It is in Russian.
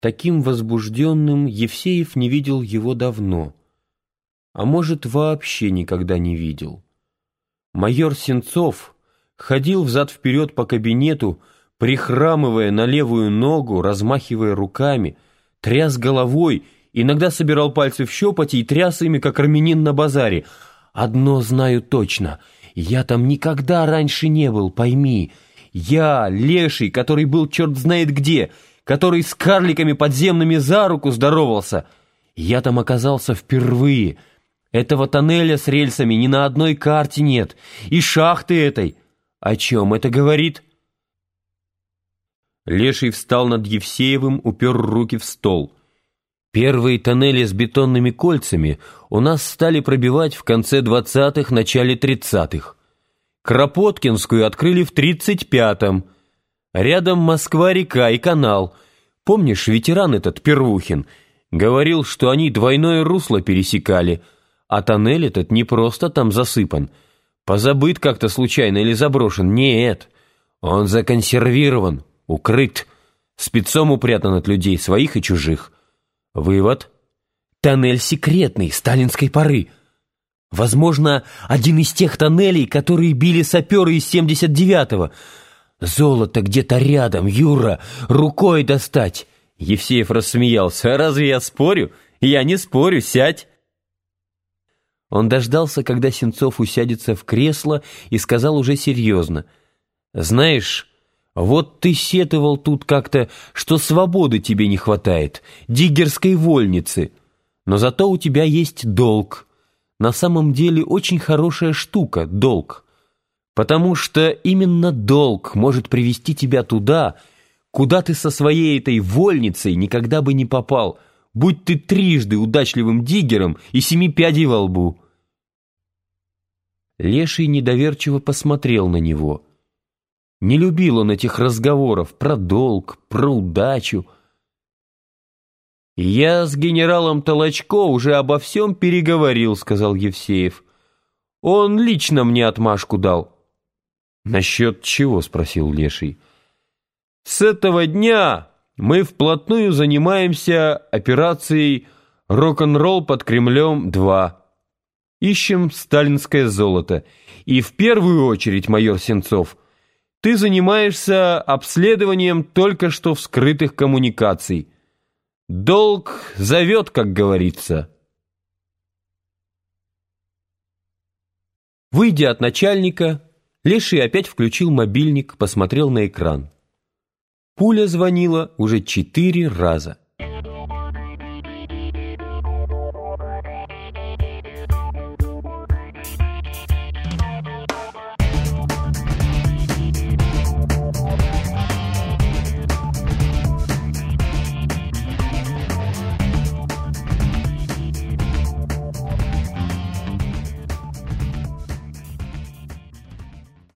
Таким возбужденным Евсеев не видел его давно, а может, вообще никогда не видел. Майор Сенцов ходил взад-вперед по кабинету, прихрамывая на левую ногу, размахивая руками, тряс головой, иногда собирал пальцы в щепоте и тряс ими, как армянин на базаре. «Одно знаю точно, я там никогда раньше не был, пойми. Я, леший, который был черт знает где, который с карликами подземными за руку здоровался. Я там оказался впервые. Этого тоннеля с рельсами ни на одной карте нет. И шахты этой. О чем это говорит?» Леший встал над Евсеевым, упер руки в стол. Первые тоннели с бетонными кольцами у нас стали пробивать в конце двадцатых, начале тридцатых. Кропоткинскую открыли в тридцать пятом. Рядом Москва-река и канал. Помнишь, ветеран этот Первухин говорил, что они двойное русло пересекали, а тоннель этот не просто там засыпан. Позабыт как-то случайно или заброшен. Нет, он законсервирован укрыт, спецом упрятан от людей, своих и чужих. Вывод. Тоннель секретный, сталинской поры. Возможно, один из тех тоннелей, которые били саперы из 79-го. Золото где-то рядом, Юра, рукой достать. Евсеев рассмеялся. «Разве я спорю? Я не спорю, сядь!» Он дождался, когда Сенцов усядется в кресло, и сказал уже серьезно. «Знаешь, вот ты сетовал тут как-то, что свободы тебе не хватает, диггерской вольницы. Но зато у тебя есть долг. На самом деле очень хорошая штука — долг. Потому что именно долг может привести тебя туда, куда ты со своей этой вольницей никогда бы не попал, будь ты трижды удачливым диггером и семи пядей во лбу. Леший недоверчиво посмотрел на него — не любил он этих разговоров про долг, про удачу. «Я с генералом Толочко уже обо всем переговорил», — сказал Евсеев. «Он лично мне отмашку дал». «Насчет чего?» — спросил Леший. «С этого дня мы вплотную занимаемся операцией «Рок-н-ролл под Кремлем-2». Ищем сталинское золото. И в первую очередь, майор Сенцов — ты занимаешься обследованием только что вскрытых коммуникаций. Долг зовет, как говорится. Выйдя от начальника, Леший опять включил мобильник, посмотрел на экран. Пуля звонила уже четыре раза.